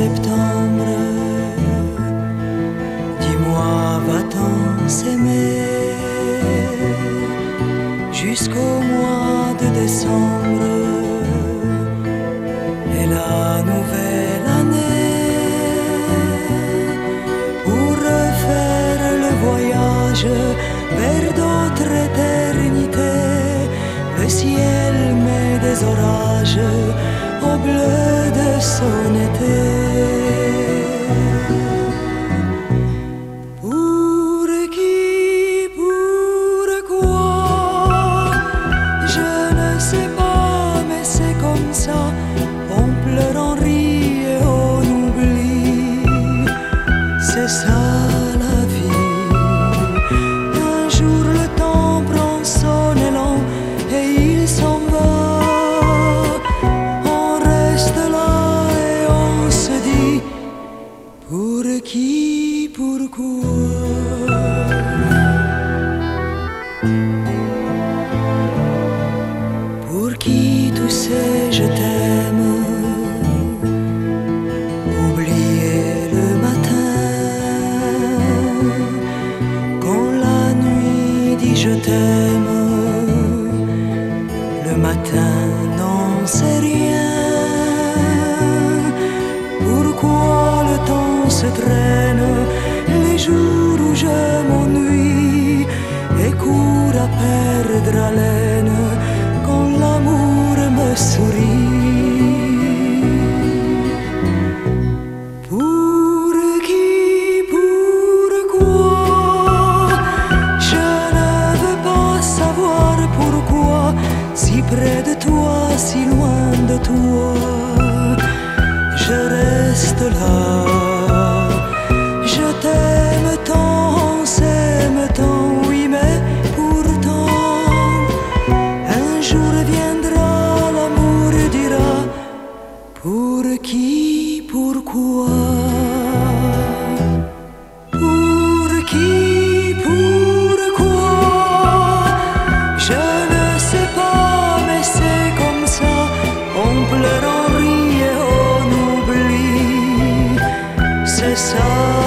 septembre. Dis-moi, va-t-on s'aimer jusqu'au mois de décembre et la nouvelle année pour refaire le voyage vers d'autres éternités. Le ciel met des orages au bleu de son été. Pour qui tous ces je t'aime Oublier le matin. Quand la nuit dit je t'aime Le matin n'en sait rien. Pourquoi le temps se traîne jours où je m'ennuie et cours à perdre haleine quand l'amour me sourit. Pour qui, pourquoi Je ne veux pas savoir pourquoi, si près de toi, si loin de toi. Pour qui, pourquoi Pour qui, pourquoi Je ne sais pas, mais c'est comme ça. On pleure, on rit et on oublie. C'est ça.